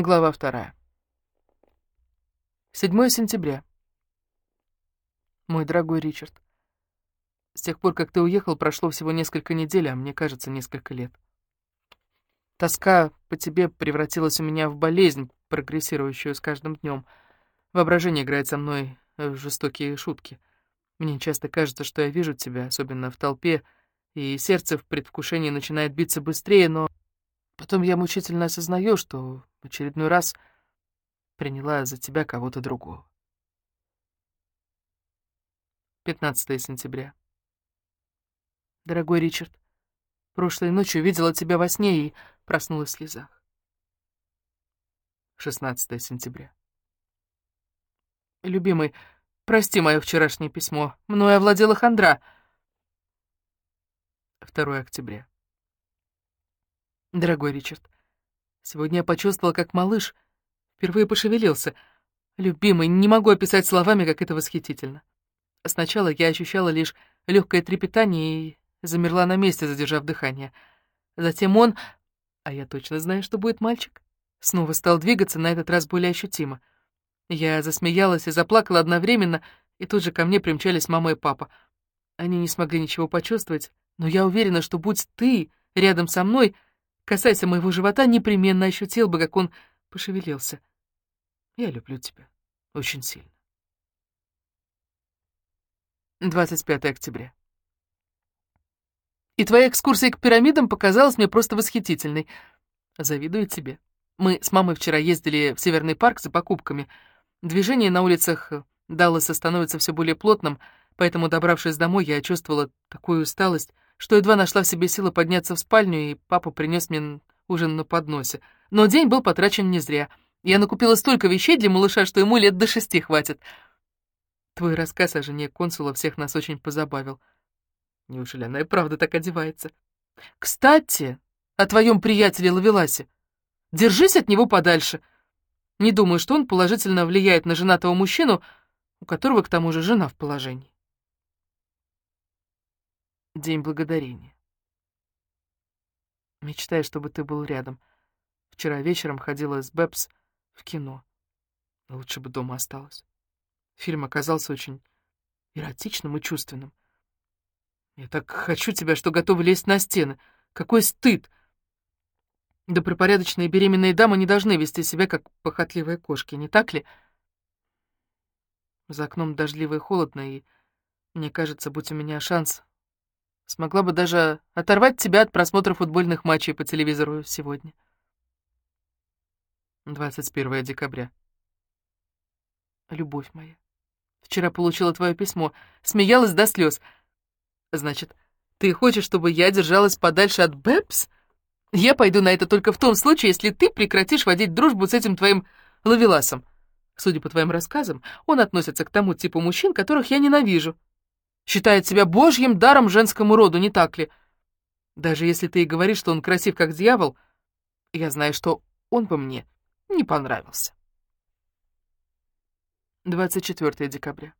Глава вторая. 7 сентября. Мой дорогой Ричард, с тех пор, как ты уехал, прошло всего несколько недель, а мне кажется, несколько лет. Тоска по тебе превратилась у меня в болезнь, прогрессирующую с каждым днем. Воображение играет со мной в жестокие шутки. Мне часто кажется, что я вижу тебя, особенно в толпе, и сердце в предвкушении начинает биться быстрее, но потом я мучительно осознаю, что в очередной раз приняла за тебя кого-то другого. 15 сентября. Дорогой Ричард, прошлой ночью видела тебя во сне и проснулась в слезах. 16 сентября. Любимый, прости мое вчерашнее письмо. Мною овладела хандра. 2 октября. Дорогой Ричард, сегодня я почувствовала, как малыш впервые пошевелился. Любимый, не могу описать словами, как это восхитительно. Сначала я ощущала лишь легкое трепетание и замерла на месте, задержав дыхание. Затем он, а я точно знаю, что будет мальчик, снова стал двигаться, на этот раз более ощутимо. Я засмеялась и заплакала одновременно, и тут же ко мне примчались мама и папа. Они не смогли ничего почувствовать, но я уверена, что будь ты рядом со мной, касаясь моего живота, непременно ощутил бы, как он пошевелился. Я люблю тебя очень сильно. 25 октября. И твоя экскурсия к пирамидам показалась мне просто восхитительной. Завидую тебе. Мы с мамой вчера ездили в Северный парк за покупками. Движение на улицах Далласа становится все более плотным, поэтому, добравшись домой, я чувствовала такую усталость, что едва нашла в себе силы подняться в спальню, и папа принес мне ужин на подносе. Но день был потрачен не зря. Я накупила столько вещей для малыша, что ему лет до шести хватит. Твой рассказ о жене консула всех нас очень позабавил. Неужели она и правда так одевается? Кстати, о твоем приятеле Лавеласе. Держись от него подальше. Не думаю, что он положительно влияет на женатого мужчину, у которого, к тому же, жена в положении. День благодарения. Мечтаю, чтобы ты был рядом. Вчера вечером ходила с Бэбс в кино. Лучше бы дома осталась. Фильм оказался очень эротичным и чувственным. Я так хочу тебя, что готова лезть на стены. Какой стыд! Добропорядочные беременные дамы не должны вести себя, как похотливые кошки, не так ли? За окном дождливо и холодно, и, мне кажется, будь у меня шанс, смогла бы даже оторвать тебя от просмотра футбольных матчей по телевизору сегодня. 21 декабря. Любовь моя. Вчера получила твое письмо, смеялась до слез — Значит, ты хочешь, чтобы я держалась подальше от Бэбс? Я пойду на это только в том случае, если ты прекратишь водить дружбу с этим твоим лавеласом. Судя по твоим рассказам, он относится к тому типу мужчин, которых я ненавижу. Считает себя божьим даром женскому роду, не так ли? Даже если ты и говоришь, что он красив как дьявол, я знаю, что он бы мне не понравился. 24 декабря.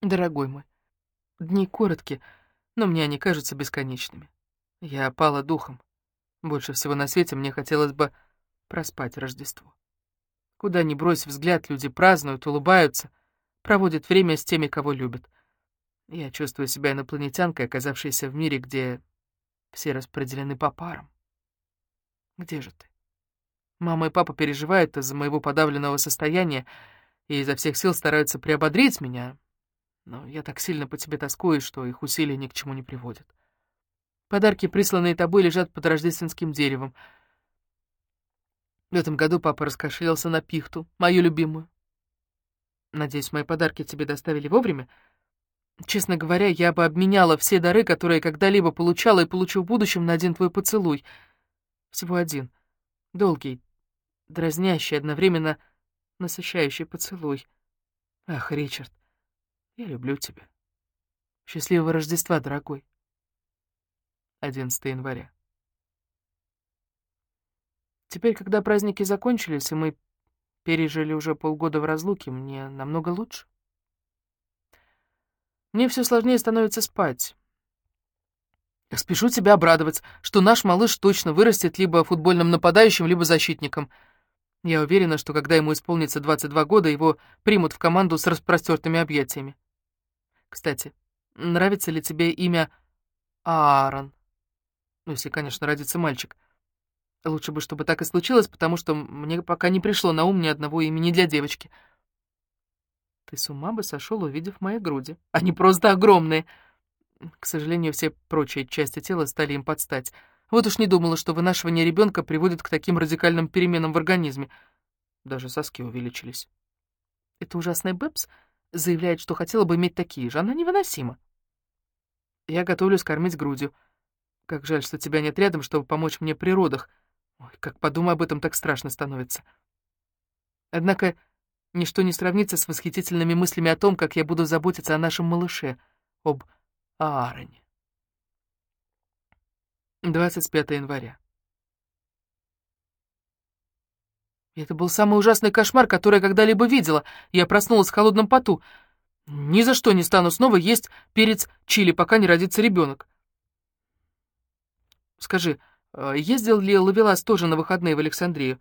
Дорогой мой, Дни короткие, но мне они кажутся бесконечными. Я опала духом. Больше всего на свете мне хотелось бы проспать Рождество. Куда ни брось взгляд, люди празднуют, улыбаются, проводят время с теми, кого любят. Я чувствую себя инопланетянкой, оказавшейся в мире, где все распределены по парам. Где же ты? Мама и папа переживают из-за моего подавленного состояния и изо всех сил стараются приободрить меня, но я так сильно по тебе тоскую, что их усилия ни к чему не приводят. Подарки, присланные тобой, лежат под рождественским деревом. В этом году папа раскошелился на пихту, мою любимую. Надеюсь, мои подарки тебе доставили вовремя? Честно говоря, я бы обменяла все дары, которые когда-либо получала и получу в будущем, на один твой поцелуй. Всего один. Долгий, дразнящий, одновременно насыщающий поцелуй. Ах, Ричард, я люблю тебя. Счастливого Рождества, дорогой. 11 января. Теперь, когда праздники закончились, и мы пережили уже полгода в разлуке, мне намного лучше. Мне все сложнее становится спать. Спешу тебя обрадовать, что наш малыш точно вырастет либо футбольным нападающим, либо защитником. Я уверена, что когда ему исполнится 22 года, его примут в команду с распростертыми объятиями. Кстати, нравится ли тебе имя Аарон? Ну, если, конечно, родится мальчик. Лучше бы, чтобы так и случилось, потому что мне пока не пришло на ум ни одного имени для девочки. Ты с ума бы сошел, увидев мои груди. Они просто огромные. К сожалению, все прочие части тела стали им подстать. Вот уж не думала, что вынашивание ребенка приводит к таким радикальным переменам в организме. Даже соски увеличились. Это ужасный Бэбс заявляет, что хотела бы иметь такие же. Она невыносима. Я готовлюсь кормить грудью. Как жаль, что тебя нет рядом, чтобы помочь мне при родах. Ой, как подумаю об этом, так страшно становится. Однако ничто не сравнится с восхитительными мыслями о том, как я буду заботиться о нашем малыше, об Аароне. 25 января. Это был самый ужасный кошмар, который я когда-либо видела. Я проснулась в холодном поту. Ни за что не стану снова есть перец чили, пока не родится ребенок. Скажи, ездил ли Лавелас тоже на выходные в Александрию?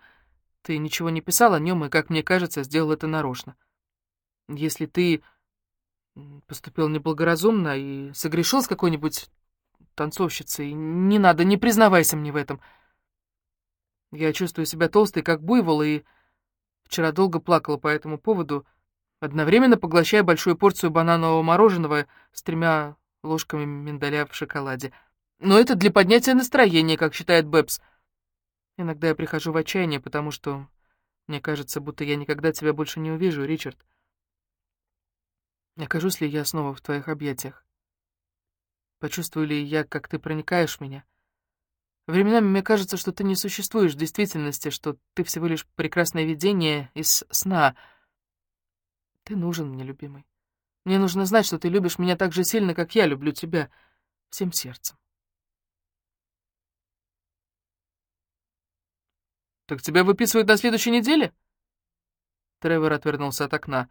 Ты ничего не писал о нем и, как мне кажется, сделал это нарочно. Если ты поступил неблагоразумно и согрешил с какой-нибудь танцовщицей, не надо, не признавайся мне в этом. Я чувствую себя толстой, как буйвол, и вчера долго плакала по этому поводу, одновременно поглощая большую порцию бананового мороженого с тремя ложками миндаля в шоколаде. Но это для поднятия настроения, как считает Бэбс. Иногда я прихожу в отчаяние, потому что мне кажется, будто я никогда тебя больше не увижу, Ричард. Окажусь ли я снова в твоих объятиях? Почувствую ли я, как ты проникаешь в меня? Временами мне кажется, что ты не существуешь в действительности, что ты всего лишь прекрасное видение из сна. Ты нужен мне, любимый. Мне нужно знать, что ты любишь меня так же сильно, как я люблю тебя, всем сердцем. «Так тебя выписывают на следующей неделе?» Тревор отвернулся от окна.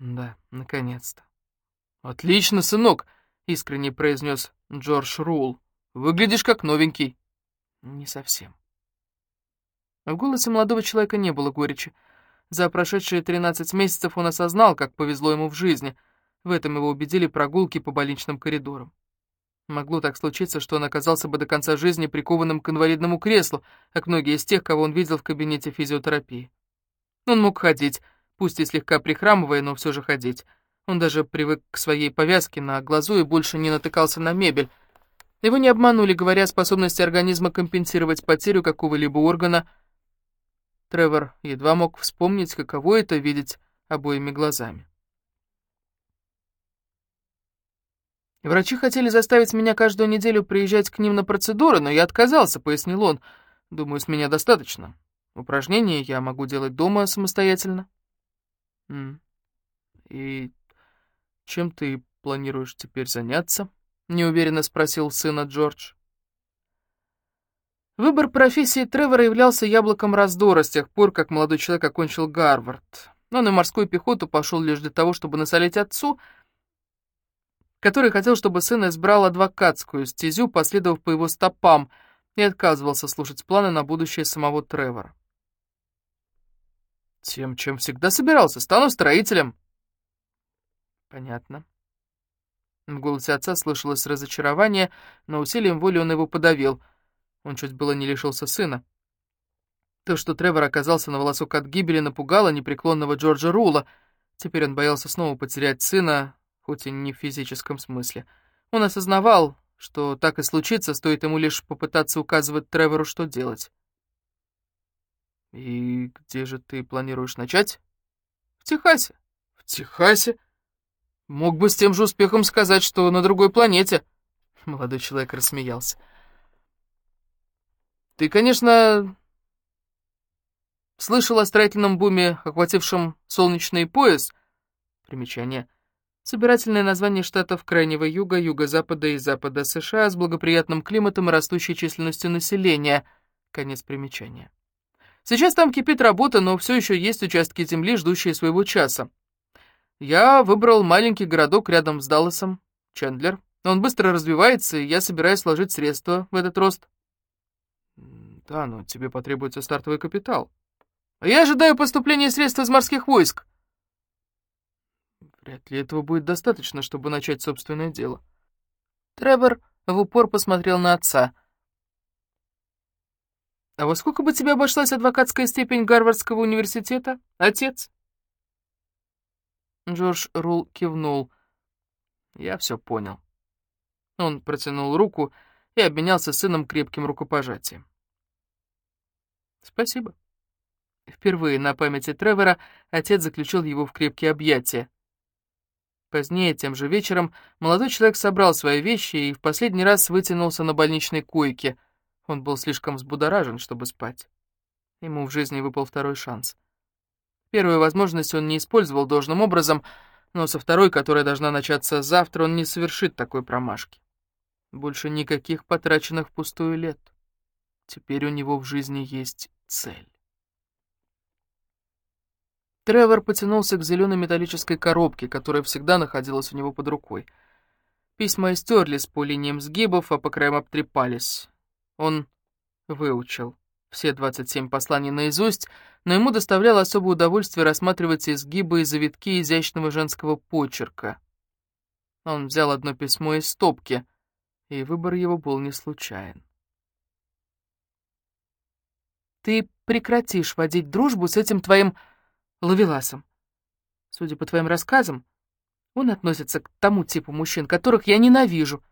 Да, наконец-то. Отлично, сынок, искренне произнес Джордж Рул. Выглядишь как новенький. Не совсем. В голосе молодого человека не было горечи. За прошедшие 13 месяцев он осознал, как повезло ему в жизни. В этом его убедили прогулки по больничным коридорам. Могло так случиться, что он оказался бы до конца жизни прикованным к инвалидному креслу, как многие из тех, кого он видел в кабинете физиотерапии. Он мог ходить, пусть и слегка прихрамывая, но все же ходить. Он даже привык к своей повязке на глазу и больше не натыкался на мебель. Его не обманули, говоря о способности организма компенсировать потерю какого-либо органа. Тревор едва мог вспомнить, каково это видеть обоими глазами. Врачи хотели заставить меня каждую неделю приезжать к ним на процедуры, но я отказался, пояснил он. Думаю, с меня достаточно. Упражнения я могу делать дома самостоятельно. «И чем ты планируешь теперь заняться?» — неуверенно спросил сына Джордж. Выбор профессии Тревора являлся яблоком раздора с тех пор, как молодой человек окончил Гарвард. Он и морскую пехоту пошел лишь для того, чтобы насолить отцу, который хотел, чтобы сын избрал адвокатскую стезю, последовав по его стопам, и отказывался слушать планы на будущее самого Тревора. Тем, чем всегда собирался. Стану строителем. Понятно. В голосе отца слышалось разочарование, но усилием воли он его подавил. Он чуть было не лишился сына. То, что Тревор оказался на волосок от гибели, напугало непреклонного Джорджа Рула. Теперь он боялся снова потерять сына, хоть и не в физическом смысле. Он осознавал, что так и случится, стоит ему лишь попытаться указывать Тревору, что делать. «И где же ты планируешь начать?» «В Техасе». «В Техасе?» «Мог бы с тем же успехом сказать, что на другой планете». Молодой человек рассмеялся. «Ты, конечно, слышал о строительном буме, охватившем солнечный пояс?» Примечание. Собирательное название штатов Крайнего Юга, Юго-Запада и Запада США с благоприятным климатом и растущей численностью населения. Конец примечания. Сейчас там кипит работа, но все еще есть участки земли, ждущие своего часа. Я выбрал маленький городок рядом с Далласом, Чендлер. Он быстро развивается, и я собираюсь сложить средства в этот рост. Да, но тебе потребуется стартовый капитал. Я ожидаю поступления средств из морских войск. Вряд ли этого будет достаточно, чтобы начать собственное дело. Тревор в упор посмотрел на отца. «А во сколько бы тебе обошлась адвокатская степень Гарвардского университета, отец?» Джордж Рул кивнул. «Я все понял». Он протянул руку и обменялся с сыном крепким рукопожатием. «Спасибо». Впервые на памяти Тревора отец заключил его в крепкие объятия. Позднее, тем же вечером, молодой человек собрал свои вещи и в последний раз вытянулся на больничной койке. Он был слишком взбудоражен, чтобы спать. Ему в жизни выпал второй шанс. Первую возможность он не использовал должным образом, но со второй, которая должна начаться завтра, он не совершит такой промашки. Больше никаких потраченных впустую лет. Теперь у него в жизни есть цель. Тревор потянулся к зеленой металлической коробке, которая всегда находилась у него под рукой. Письма истерлись по линиям сгибов, а по краям обтрепались. Он выучил все 27 посланий наизусть, но ему доставляло особое удовольствие рассматривать изгибы и завитки изящного женского почерка. Он взял одно письмо из стопки, и выбор его был не случайен. «Ты прекратишь водить дружбу с этим твоим Лавеласом. Судя по твоим рассказам, он относится к тому типу мужчин, которых я ненавижу.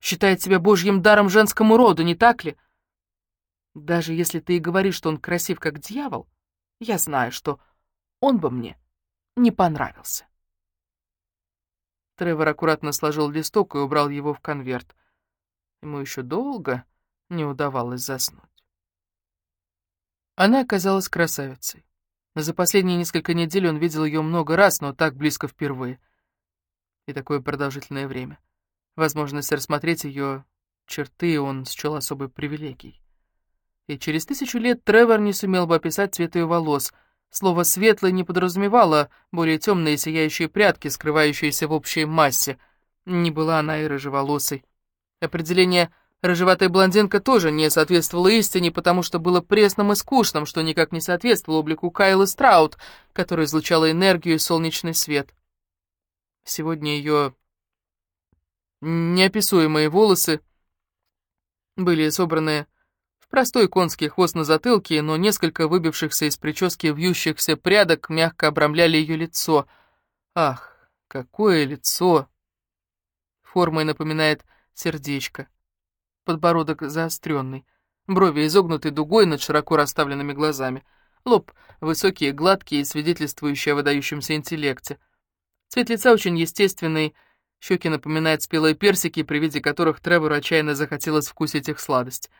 Считает себя божьим даром женскому роду, не так ли? Даже если ты и говоришь, что он красив как дьявол, я знаю, что он бы мне не понравился. Тревор аккуратно сложил листок и убрал его в конверт. Ему еще долго не удавалось заснуть. Она оказалась красавицей. За последние несколько недель он видел ее много раз, но так близко впервые. И такое продолжительное время. Возможность рассмотреть ее черты он счел особой привилегией. И через тысячу лет Тревор не сумел бы описать цвет ее волос. Слово «светлый» не подразумевало более темные сияющие прятки, скрывающиеся в общей массе. Не была она и рыжеволосой. Определение Рыжеватая блондинка тоже не соответствовала истине, потому что было пресным и скучным, что никак не соответствовало облику Кайлы Страут, которая излучала энергию и солнечный свет. Сегодня ее неописуемые волосы были собраны в простой конский хвост на затылке, но несколько выбившихся из прически вьющихся прядок мягко обрамляли ее лицо. Ах, какое лицо! Формой напоминает сердечко подбородок заостренный, брови изогнуты дугой над широко расставленными глазами, лоб высокий и гладкий, свидетельствующий о выдающемся интеллекте. Цвет лица очень естественный, щеки напоминают спелые персики, при виде которых Тревору отчаянно захотелось вкусить их сладость.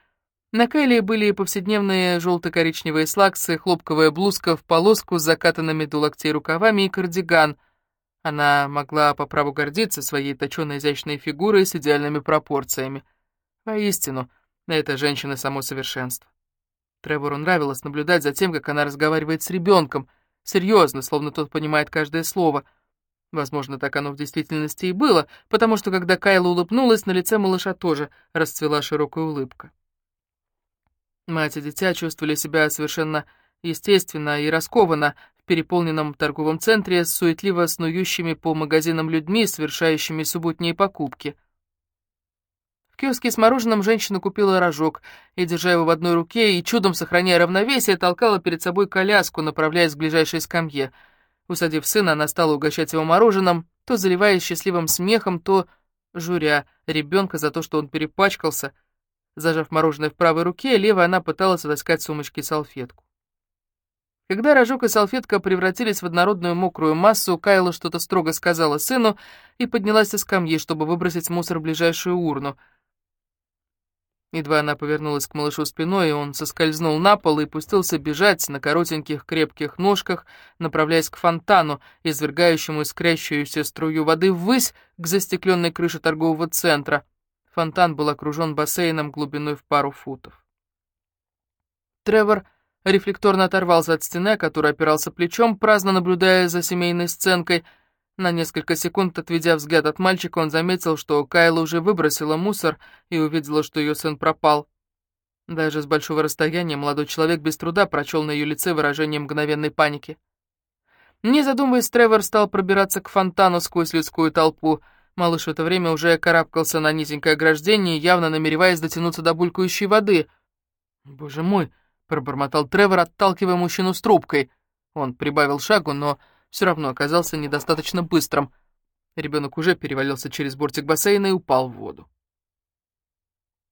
На Кайле были повседневные желто-коричневые слаксы, хлопковая блузка в полоску с закатанными до локтей рукавами и кардиган. Она могла по праву гордиться своей точёной изящной фигурой с идеальными пропорциями. Воистину, эта женщина само совершенство. Тревору нравилось наблюдать за тем, как она разговаривает с ребенком, серьезно, словно тот понимает каждое слово. Возможно, так оно в действительности и было, потому что, когда Кайла улыбнулась, на лице малыша тоже расцвела широкая улыбка. Мать и дитя чувствовали себя совершенно естественно и раскованно в переполненном торговом центре с суетливо снующими по магазинам людьми, совершающими субботние покупки — в киоске с мороженым женщина купила рожок и, держа его в одной руке и чудом сохраняя равновесие, толкала перед собой коляску, направляясь к ближайшей скамье. Усадив сына, она стала угощать его мороженым, то заливаясь счастливым смехом, то журя ребенка за то, что он перепачкался. Зажав мороженое в правой руке, левой она пыталась отыскать сумочки салфетку. Когда рожок и салфетка превратились в однородную мокрую массу, Кайла что-то строго сказала сыну и поднялась со скамьи, чтобы выбросить мусор в ближайшую урну — Едва она повернулась к малышу спиной, и он соскользнул на пол и пустился бежать на коротеньких крепких ножках, направляясь к фонтану, извергающему искрящуюся струю воды ввысь к застекленной крыше торгового центра. Фонтан был окружен бассейном глубиной в пару футов. Тревор рефлекторно оторвался от стены, который опирался плечом, праздно наблюдая за семейной сценкой. На несколько секунд, отведя взгляд от мальчика, он заметил, что Кайла уже выбросила мусор и увидела, что ее сын пропал. Даже с большого расстояния молодой человек без труда прочел на ее лице выражение мгновенной паники. Не задумываясь, Тревор стал пробираться к фонтану сквозь людскую толпу. Малыш в это время уже карабкался на низенькое ограждение, явно намереваясь дотянуться до булькающей воды. «Боже мой!» — пробормотал Тревор, отталкивая мужчину с трубкой. Он прибавил шагу, но все равно оказался недостаточно быстрым. Ребенок уже перевалился через бортик бассейна и упал в воду.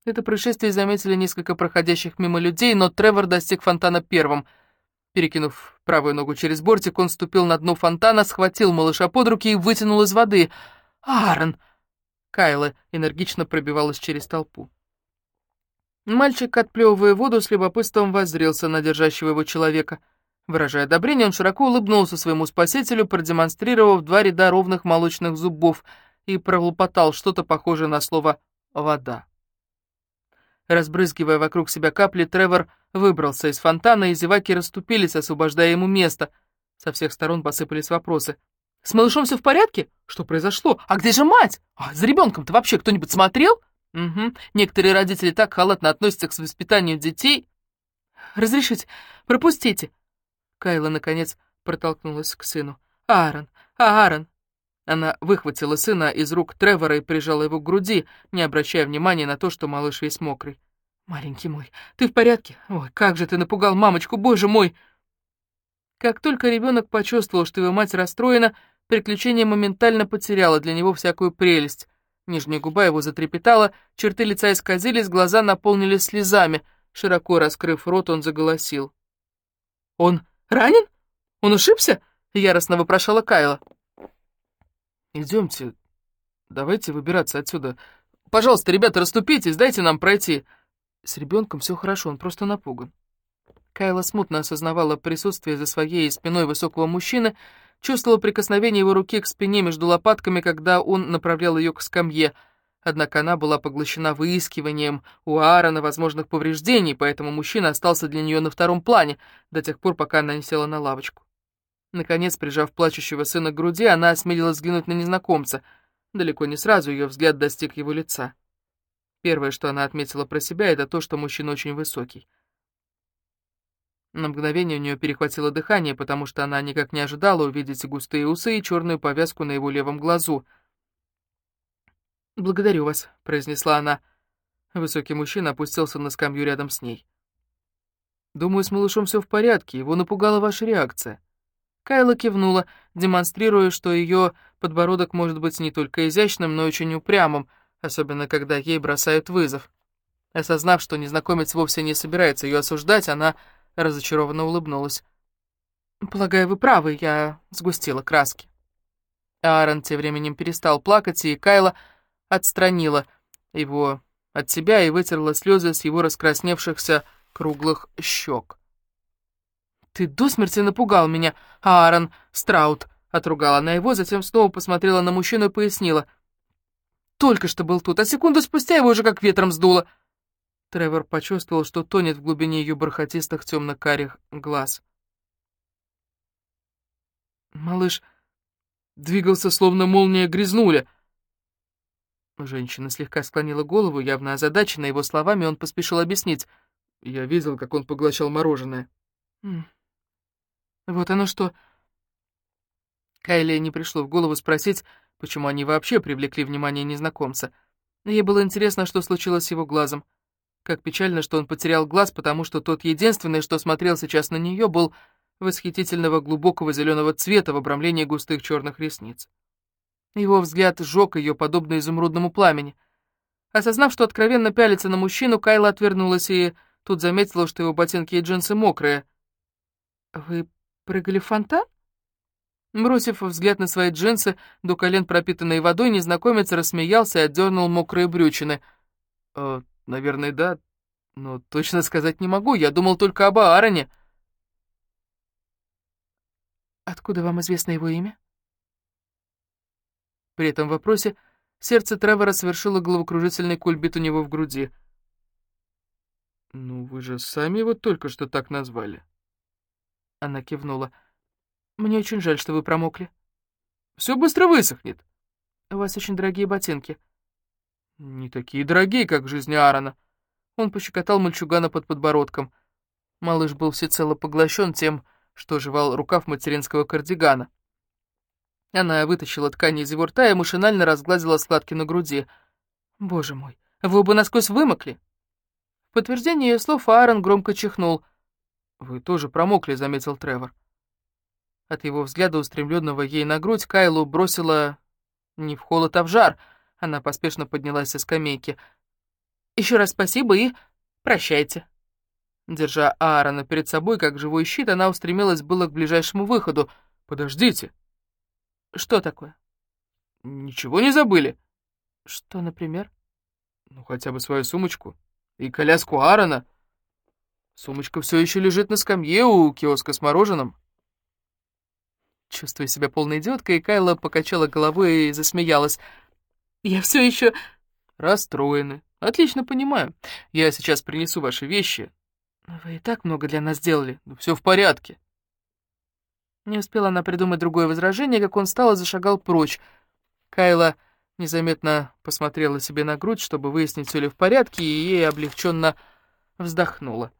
Это происшествие заметили несколько проходящих мимо людей, но Тревор достиг фонтана первым. Перекинув правую ногу через бортик, он ступил на дно фонтана, схватил малыша под руки и вытянул из воды. «Аарон!» Кайла энергично пробивалась через толпу. Мальчик, отплевывая воду, с любопытством воззрелся на держащего его человека. Выражая одобрение, он широко улыбнулся своему спасителю, продемонстрировав два ряда ровных молочных зубов и пролопотал что-то похожее на слово «вода». Разбрызгивая вокруг себя капли, Тревор выбрался из фонтана, и зеваки расступились, освобождая ему место. Со всех сторон посыпались вопросы. «С малышом все в порядке? Что произошло? А где же мать? А за ребенком-то вообще кто-нибудь смотрел?» «Угу. Некоторые родители так халатно относятся к воспитанию детей». «Разрешите, пропустите». Кайла, наконец, протолкнулась к сыну. «Аарон, Аарон, она выхватила сына из рук Тревора и прижала его к груди, не обращая внимания на то, что малыш весь мокрый. «Маленький мой, ты в порядке? Ой, как же ты напугал мамочку, боже мой!» Как только ребенок почувствовал, что его мать расстроена, приключение моментально потеряло для него всякую прелесть. Нижняя губа его затрепетала, черты лица исказились, глаза наполнились слезами. Широко раскрыв рот, он заголосил. «Он ранен? Он ушибся?» — яростно вопрошала Кайла. «Идемте, давайте выбираться отсюда. Пожалуйста, ребята, расступитесь, дайте нам пройти». С ребенком все хорошо, он просто напуган. Кайла смутно осознавала присутствие за своей спиной высокого мужчины, чувствовала прикосновение его руки к спине между лопатками, когда он направлял ее к скамье. Однако она была поглощена выискиванием у Аарона возможных повреждений, поэтому мужчина остался для нее на втором плане, до тех пор, пока она не села на лавочку. Наконец, прижав плачущего сына к груди, она осмелилась взглянуть на незнакомца. Далеко не сразу ее взгляд достиг его лица. Первое, что она отметила про себя, это то, что мужчина очень высокий. На мгновение у нее перехватило дыхание, потому что она никак не ожидала увидеть густые усы и черную повязку на его левом глазу. «Благодарю вас», — произнесла она. Высокий мужчина опустился на скамью рядом с ней. «Думаю, с малышом все в порядке, его напугала ваша реакция». Кайла кивнула, демонстрируя, что ее подбородок может быть не только изящным, но и очень упрямым, особенно когда ей бросают вызов. Осознав, что незнакомец вовсе не собирается ее осуждать, она разочарованно улыбнулась. «Полагаю, вы правы, я сгустила краски». Аарон тем временем перестал плакать, и Кайла отстранила его от себя и вытерла слезы с его раскрасневшихся круглых щек. «Ты до смерти напугал меня, Аарон Страут!» Отругала она его, затем снова посмотрела на мужчину и пояснила. «Только что был тут, а секунду спустя его уже как ветром сдуло!» Тревор почувствовал, что тонет в глубине ее бархатистых темно-карих глаз. Малыш двигался, словно молния грязнуля. Женщина слегка склонила голову, явно озадаченная его словами, он поспешил объяснить. «Я видел, как он поглощал мороженое». Вот оно что. Кайле не пришло в голову спросить, почему они вообще привлекли внимание незнакомца. Ей было интересно, что случилось с его глазом. Как печально, что он потерял глаз, потому что тот единственный, что смотрел сейчас на нее, был восхитительного глубокого зеленого цвета в обрамлении густых черных ресниц. Его взгляд сжег ее, подобно изумрудному пламени. Осознав, что откровенно пялится на мужчину, Кайла отвернулась и тут заметила, что его ботинки и джинсы мокрые. «Вы Прыгали в фонтан? Бросив взгляд на свои джинсы, до колен пропитанные водой, незнакомец рассмеялся и отдернул мокрые брючины. «Э, «Наверное, да, но точно сказать не могу, я думал только об Аароне». «Откуда вам известно его имя?» При этом вопросе сердце Тревора совершило головокружительный кульбит у него в груди. «Ну, вы же сами его только что так назвали». Она кивнула. «Мне очень жаль, что вы промокли». Все быстро высохнет». «У вас очень дорогие ботинки». «Не такие дорогие, как в жизни Аарона». Он пощекотал мальчугана под подбородком. Малыш был всецело поглощен тем, что жевал рукав материнского кардигана. Она вытащила ткань из его рта и машинально разгладила складки на груди. «Боже мой, вы оба насквозь вымокли!» В подтверждение ее слов Аарон громко чихнул. «Вы тоже промокли», — заметил Тревор. От его взгляда, устремленного ей на грудь, Кайлу бросила не в холод, а в жар. Она поспешно поднялась со скамейки. «Еще раз спасибо и прощайте». Держа Аарона перед собой, как живой щит, она устремилась было к ближайшему выходу. «Подождите!» «Что такое?» «Ничего не забыли?» «Что, например?» «Ну, хотя бы свою сумочку. И коляску Аарона. Сумочка все еще лежит на скамье у киоска с мороженым». Чувствуя себя полной идиоткой, Кайла покачала головой и засмеялась. «Я все еще расстроены. Отлично понимаю. Я сейчас принесу ваши вещи. Вы и так много для нас сделали. Ну, все в порядке. Не успела она придумать другое возражение, как он встал и зашагал прочь. Кайла незаметно посмотрела себе на грудь, чтобы выяснить, все ли в порядке, и ей облегченно вздохнула,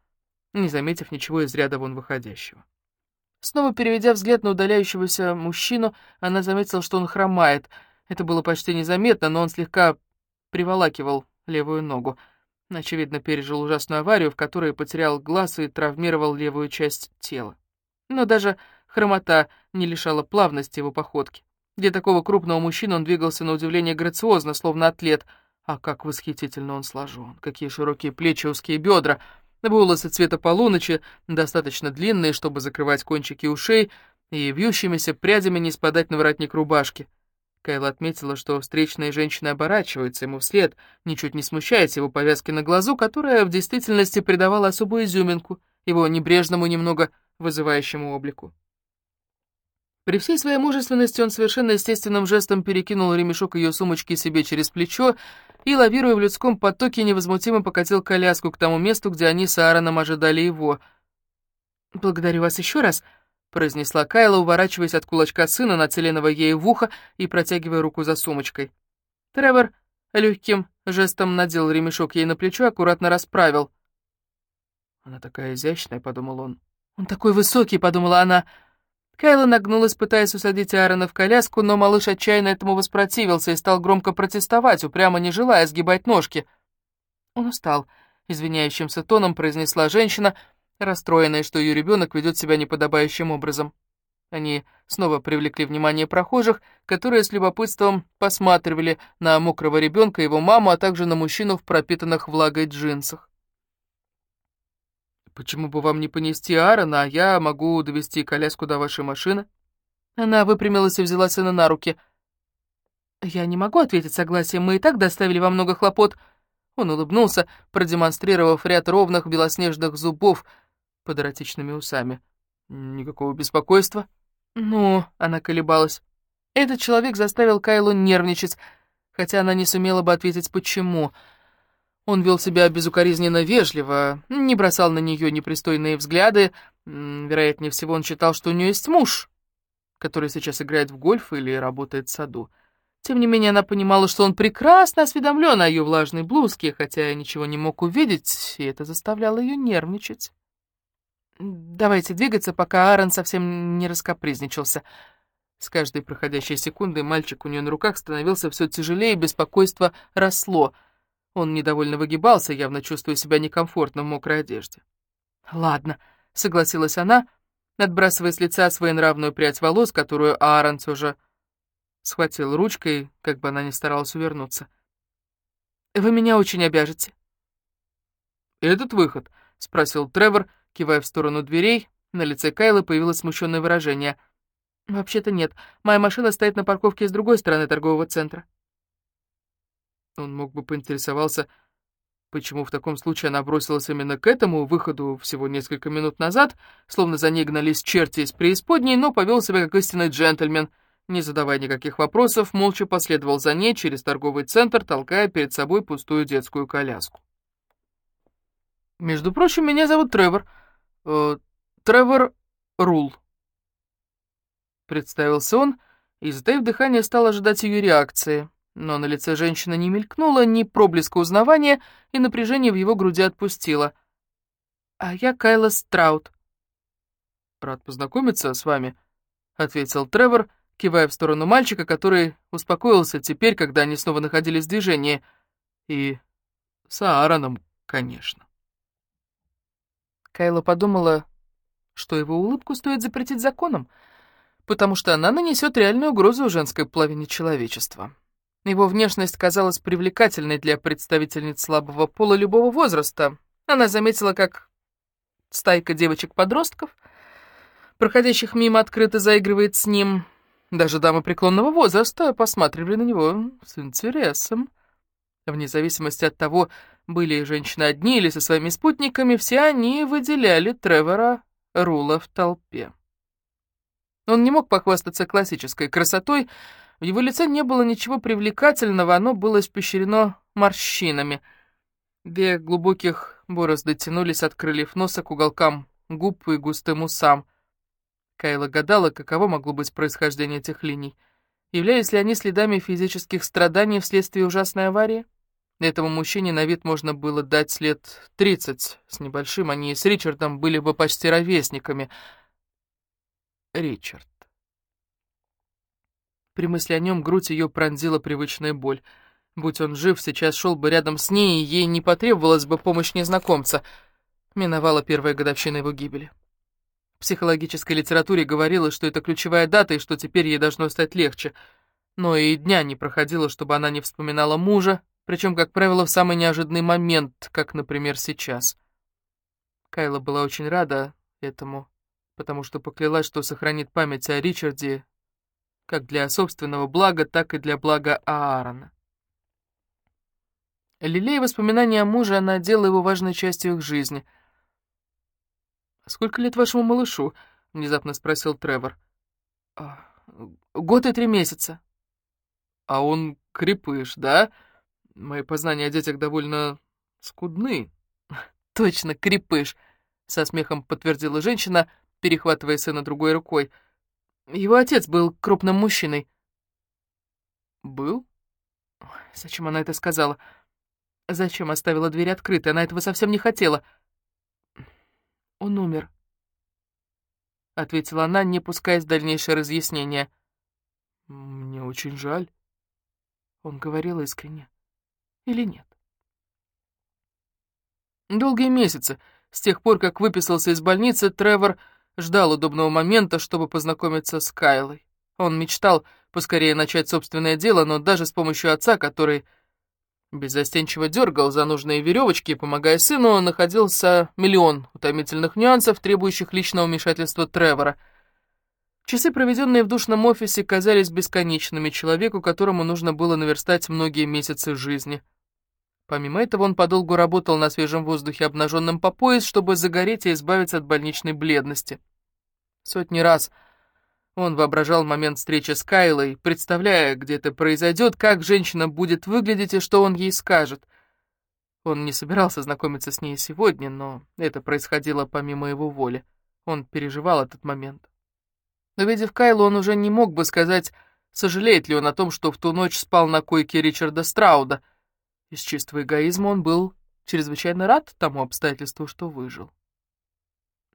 не заметив ничего из ряда вон выходящего. Снова переведя взгляд на удаляющегося мужчину, она заметила, что он хромает. Это было почти незаметно, но он слегка приволакивал левую ногу. Очевидно, пережил ужасную аварию, в которой потерял глаз и травмировал левую часть тела. Но даже хромота не лишала плавности его походки. Для такого крупного мужчины он двигался на удивление грациозно, словно атлет. А как восхитительно он сложен, какие широкие плечи, узкие бедра — Волосы цвета полуночи, достаточно длинные, чтобы закрывать кончики ушей, и вьющимися прядями не спадать на воротник рубашки. Кайла отметила, что встречные женщины оборачиваются ему вслед, ничуть не смущаясь его повязки на глазу, которая в действительности придавала особую изюминку его небрежному, немного вызывающему облику. При всей своей мужественности он совершенно естественным жестом перекинул ремешок ее сумочки себе через плечо и, лавируя в людском потоке, невозмутимо покатил коляску к тому месту, где они с Аароном ожидали его. «Благодарю вас еще раз», — произнесла Кайла, уворачиваясь от кулачка сына, нацеленного ей в ухо, и протягивая руку за сумочкой. Тревор легким жестом надел ремешок ей на плечо, аккуратно расправил. «Она такая изящная», — подумал он. «Он такой высокий», — подумала она, — Кайла нагнулась, пытаясь усадить Аарона в коляску, но малыш отчаянно этому воспротивился и стал громко протестовать, упрямо не желая сгибать ножки. Он устал, извиняющимся тоном произнесла женщина, расстроенная, что ее ребенок ведет себя неподобающим образом. Они снова привлекли внимание прохожих, которые с любопытством посматривали на мокрого ребенка, его маму, а также на мужчину в пропитанных влагой джинсах. «Почему бы вам не понести Аарона, а я могу довести коляску до вашей машины?» Она выпрямилась и взяла сына на руки. «Я не могу ответить согласием, мы и так доставили вам много хлопот». Он улыбнулся, продемонстрировав ряд ровных белоснежных зубов под эротичными усами. «Никакого беспокойства?» «Ну...» — она колебалась. Этот человек заставил Кайлу нервничать, хотя она не сумела бы ответить, почему. Он вел себя безукоризненно вежливо, не бросал на нее непристойные взгляды. Вероятнее всего, он считал, что у нее есть муж, который сейчас играет в гольф или работает в саду. Тем не менее, она понимала, что он прекрасно осведомлен о ее влажной блузке, хотя ничего не мог увидеть, и это заставляло ее нервничать. «Давайте двигаться, пока Аарон совсем не раскопризничался». С каждой проходящей секундой мальчик у нее на руках становился все тяжелее, беспокойство росло — он недовольно выгибался, явно чувствуя себя некомфортно в мокрой одежде. «Ладно», — согласилась она, отбрасывая с лица своенравную прядь волос, которую Аарон уже схватил ручкой, как бы она ни старалась увернуться. «Вы меня очень обяжете». «Этот выход?» — спросил Тревор, кивая в сторону дверей. На лице Кайлы появилось смущенное выражение. «Вообще-то нет. Моя машина стоит на парковке с другой стороны торгового центра». Он мог бы поинтересоваться, почему в таком случае она бросилась именно к этому выходу всего несколько минут назад, словно за ней гнались черти из преисподней, но повел себя как истинный джентльмен. Не задавая никаких вопросов, молча последовал за ней через торговый центр, толкая перед собой пустую детскую коляску. «Между прочим, меня зовут Тревор. Э, Тревор Рул», — представился он, — и, затаив дыхание, стал ожидать ее реакции. Но на лице женщины не мелькнуло ни проблеска узнавания, и напряжение в его груди отпустило. «А я Кайла Страут». «Рад познакомиться с вами», — ответил Тревор, кивая в сторону мальчика, который успокоился теперь, когда они снова находились в движении. «И с Аароном, конечно». Кайла подумала, что его улыбку стоит запретить законом, потому что она нанесет реальную угрозу женской половине человечества. Его внешность казалась привлекательной для представительниц слабого пола любого возраста. Она заметила, как стайка девочек-подростков, проходящих мимо, открыто заигрывает с ним. Даже дамы преклонного возраста посматривали на него с интересом. Вне зависимости от того, были женщины одни или со своими спутниками, все они выделяли Тревора Рула в толпе. Он не мог похвастаться классической красотой, в его лице не было ничего привлекательного, оно было испещрено морщинами. Две глубоких борозды тянулись от крыльев носа к уголкам губ и густым усам. Кайла гадала, каково могло быть происхождение этих линий. Являлись ли они следами физических страданий вследствие ужасной аварии? Этому мужчине на вид можно было дать лет тридцать с небольшим, они с Ричардом были бы почти ровесниками. Ричард. При мысли о нем грудь ее пронзила привычная боль. Будь он жив, сейчас шел бы рядом с ней, и ей не потребовалась бы помощь незнакомца. Миновала первая годовщина его гибели. В психологической литературе говорилось, что это ключевая дата, и что теперь ей должно стать легче. Но и дня не проходило, чтобы она не вспоминала мужа, причем, как правило, в самый неожиданный момент, как, например, сейчас. Кайла была очень рада этому, потому что поклялась, что сохранит память о Ричарде как для собственного блага, так и для блага Аарона. Лилея воспоминания о муже, она делала его важной частью их жизни. «Сколько лет вашему малышу?» — внезапно спросил Тревор. «А, «Год и три месяца». «А он крепыш, да?» Мои познания о детях довольно скудны. Точно, крепыш, со смехом подтвердила женщина, перехватывая сына другой рукой. Его отец был крупным мужчиной. Был? Зачем она это сказала? Зачем оставила дверь открытой? Она этого совсем не хотела. Он умер. Ответила она, не пускаясь в дальнейшее разъяснение. Мне очень жаль. Он говорил искренне или нет. Долгие месяцы, с тех пор, как выписался из больницы, Тревор ждал удобного момента, чтобы познакомиться с Кайлой. Он мечтал поскорее начать собственное дело, но даже с помощью отца, который беззастенчиво дергал за нужные веревочки, помогая сыну, находился миллион утомительных нюансов, требующих личного вмешательства Тревора. Часы, проведенные в душном офисе, казались бесконечными человеку, которому нужно было наверстать многие месяцы жизни — Помимо этого, он подолгу работал на свежем воздухе обнаженным по пояс, чтобы загореть и избавиться от больничной бледности. Сотни раз он воображал момент встречи с Кайлой, представляя, где это произойдет, как женщина будет выглядеть и что он ей скажет. Он не собирался знакомиться с ней сегодня, но это происходило помимо его воли. Он переживал этот момент. Увидев Кайлу, он уже не мог бы сказать, сожалеет ли он о том, что в ту ночь спал на койке Ричарда Страуда — из чистого эгоизма он был чрезвычайно рад тому обстоятельству, что выжил.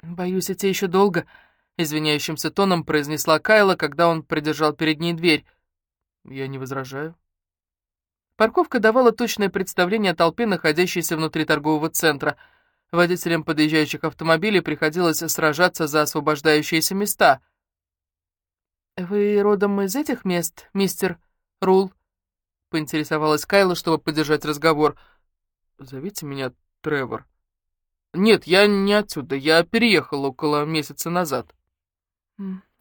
«Боюсь, идти еще долго», — извиняющимся тоном произнесла Кайла, когда он придержал перед ней дверь. «Я не возражаю». Парковка давала точное представление о толпе, находящейся внутри торгового центра. Водителям подъезжающих автомобилей приходилось сражаться за освобождающиеся места. «Вы родом из этих мест, мистер Рул?» — поинтересовалась Кайла, чтобы поддержать разговор. «Зовите меня Тревор». «Нет, я не отсюда, я переехал около месяца назад».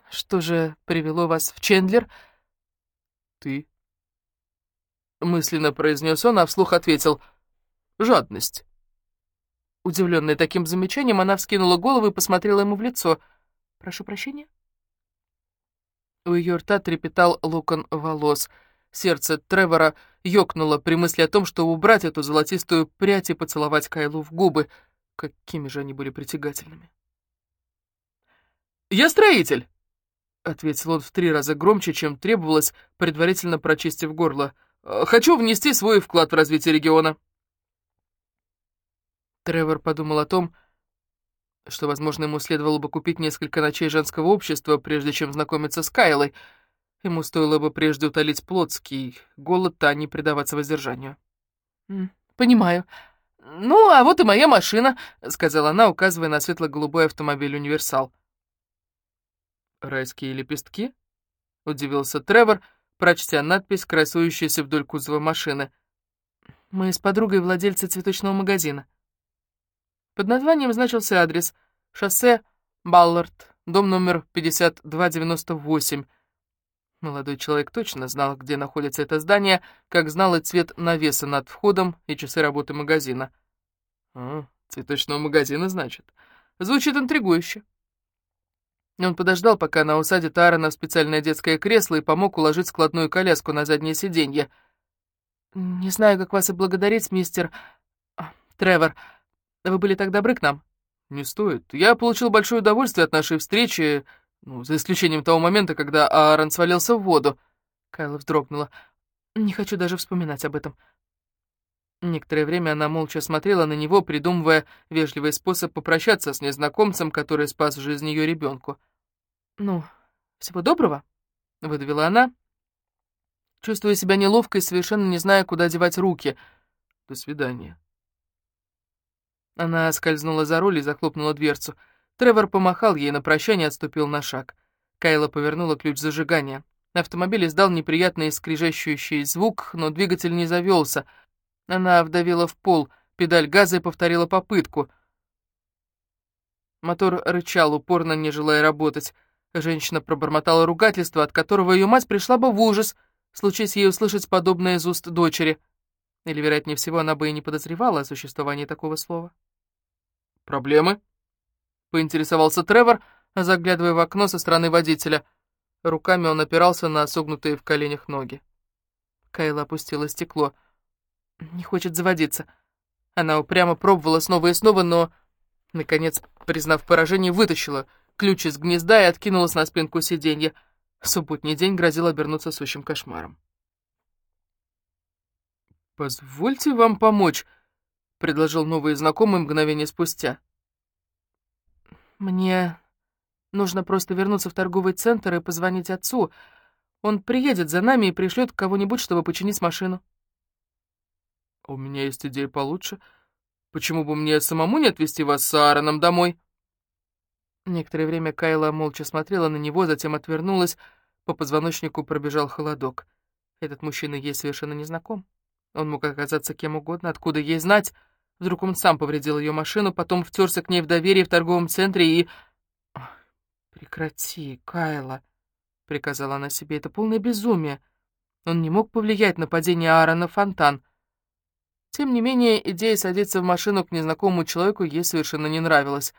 «Что же привело вас в Чендлер?» «Ты». Мысленно произнес он, а вслух ответил «Жадность». Удивленная таким замечанием, она вскинула голову и посмотрела ему в лицо. «Прошу прощения?» У ее рта трепетал локон волос — Сердце Тревора ёкнуло при мысли о том, что убрать эту золотистую прядь и поцеловать Кайлу в губы. Какими же они были притягательными. «Я строитель!» ответил он в три раза громче, чем требовалось, предварительно прочистив горло. «Э, «Хочу внести свой вклад в развитие региона». Тревор подумал о том, что, возможно, ему следовало бы купить несколько ночей женского общества, прежде чем знакомиться с Кайлой. Ему стоило бы прежде утолить плотский голод, а не предаваться воздержанию. «Понимаю. Ну, а вот и моя машина», — сказала она, указывая на светло-голубой автомобиль «Универсал». «Райские лепестки?» — удивился Тревор, прочтя надпись, красующуюся вдоль кузова машины. «Мы с подругой владельцы цветочного магазина». Под названием значился адрес «Шоссе Баллард, дом номер 5298». Молодой человек точно знал, где находится это здание, как знал и цвет навеса над входом и часы работы магазина. «А, цветочного магазина, значит. Звучит интригующе». Он подождал, пока она усадит Аарона в специальное детское кресло и помог уложить складную коляску на заднее сиденье. «Не знаю, как вас и благодарить, мистер... Тревор. Вы были так добры к нам?» «Не стоит. Я получил большое удовольствие от нашей встречи, ну, за исключением того момента, когда Аарон свалился в воду». Кайла вздрогнула. «Не хочу даже вспоминать об этом». Некоторое время она молча смотрела на него, придумывая вежливый способ попрощаться с незнакомцем, который спас жизнь ее ребенку. «Ну, всего доброго», — выдавила она, чувствуя себя неловко и совершенно не зная, куда девать руки. «До свидания». Она скользнула за руль и захлопнула дверцу. Тревор помахал ей на прощание отступил на шаг. Кайла повернула ключ зажигания. Автомобиль издал неприятный скрижащущий звук, но двигатель не завелся. Она вдавила в пол педаль газа и повторила попытку. Мотор рычал, упорно не желая работать. Женщина пробормотала ругательство, от которого ее мать пришла бы в ужас, случись ей услышать подобное из уст дочери. Или, вероятнее всего, она бы и не подозревала о существовании такого слова. «Проблемы?» — поинтересовался Тревор, заглядывая в окно со стороны водителя. Руками он опирался на согнутые в коленях ноги. Кайла опустила стекло. «Не хочет заводиться». Она упрямо пробовала снова и снова, но, наконец, признав поражение, вытащила — ключ из гнезда и откинулась на спинку сиденья. Субботний день грозил обернуться сущим кошмаром. «Позвольте вам помочь», — предложил новый знакомый мгновение спустя. «Мне нужно просто вернуться в торговый центр и позвонить отцу. Он приедет за нами и пришлет кого-нибудь, чтобы починить машину». «У меня есть идея получше. Почему бы мне самому не отвезти вас с Аароном домой?» Некоторое время Кайла молча смотрела на него, затем отвернулась, по позвоночнику пробежал холодок. Этот мужчина ей совершенно не знаком. Он мог оказаться кем угодно, откуда ей знать. Вдруг он сам повредил ее машину, потом втерся к ней в доверие в торговом центре и... «Прекрати, Кайла», — приказала она себе, — «это полное безумие. Он не мог повлиять на падение Аарона фонтан». Тем не менее, идея садиться в машину к незнакомому человеку ей совершенно не нравилась.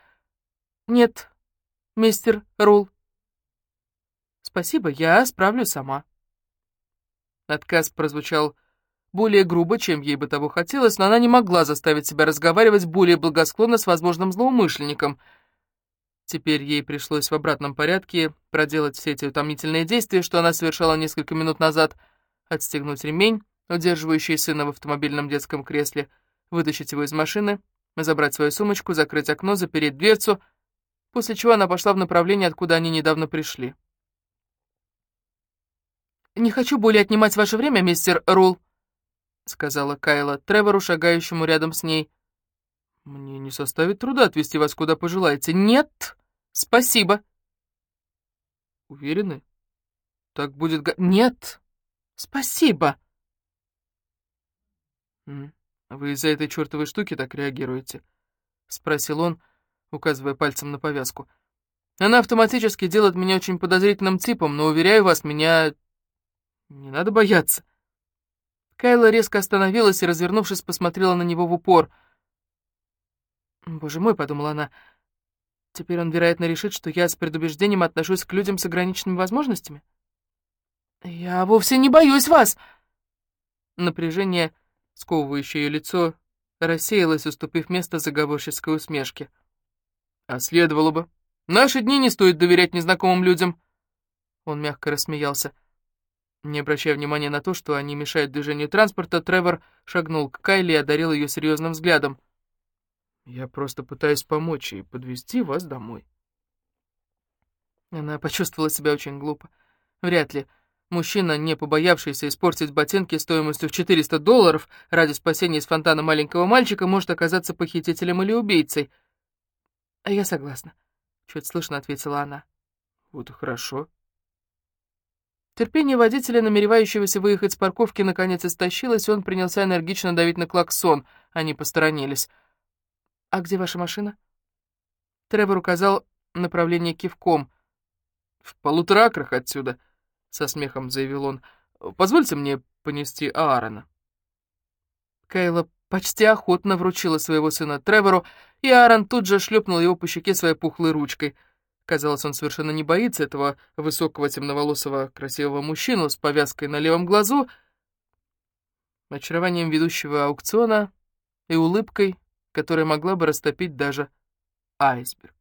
«Нет, мистер Рул?» «Спасибо, я справлюсь сама». Отказ прозвучал более грубо, чем ей бы того хотелось, но она не могла заставить себя разговаривать более благосклонно с возможным злоумышленником. Теперь ей пришлось в обратном порядке проделать все эти утомительные действия, что она совершала несколько минут назад, отстегнуть ремень, удерживающий сына в автомобильном детском кресле, вытащить его из машины, забрать свою сумочку, закрыть окно, запереть дверцу — после чего она пошла в направлении, откуда они недавно пришли. «Не хочу более отнимать ваше время, мистер Рул», — сказала Кайла Тревору, шагающему рядом с ней. «Мне не составит труда отвезти вас куда пожелаете». «Нет, спасибо». «Уверены? Так будет...» «Нет, спасибо». «Вы из-за этой чертовой штуки так реагируете?» — спросил он, указывая пальцем на повязку. «Она автоматически делает меня очень подозрительным типом, но, уверяю вас, меня не надо бояться». Кайла резко остановилась и, развернувшись, посмотрела на него в упор. «Боже мой», — подумала она, — «теперь он, вероятно, решит, что я с предубеждением отношусь к людям с ограниченными возможностями». «Я вовсе не боюсь вас!» Напряжение, сковывающее ее лицо, рассеялось, уступив место заговорческой усмешке. А следовало бы. Наши дни не стоит доверять незнакомым людям. Он мягко рассмеялся. Не обращая внимания на то, что они мешают движению транспорта, Тревор шагнул к Кайли и одарил ее серьезным взглядом. «Я просто пытаюсь помочь и подвести вас домой». Она почувствовала себя очень глупо. Вряд ли мужчина, не побоявшийся испортить ботинки стоимостью в 400 долларов ради спасения из фонтана маленького мальчика, может оказаться похитителем или убийцей. «А я согласна», — чуть слышно ответила она. «Вот и хорошо», Терпение водителя, намеревающегося выехать с парковки, наконец истощилось, и он принялся энергично давить на клаксон. Они посторонились. «А где ваша машина?» Тревор указал направление кивком. «В полутора акрах отсюда», — со смехом заявил он. «Позвольте мне понести Аарона». Кайла почти охотно вручила своего сына Тревору, и Аарон тут же шлепнул его по щеке своей пухлой ручкой — Казалось, он совершенно не боится этого высокого темноволосого красивого мужчину с повязкой на левом глазу, очарованием ведущего аукциона и улыбкой, которая могла бы растопить даже айсберг.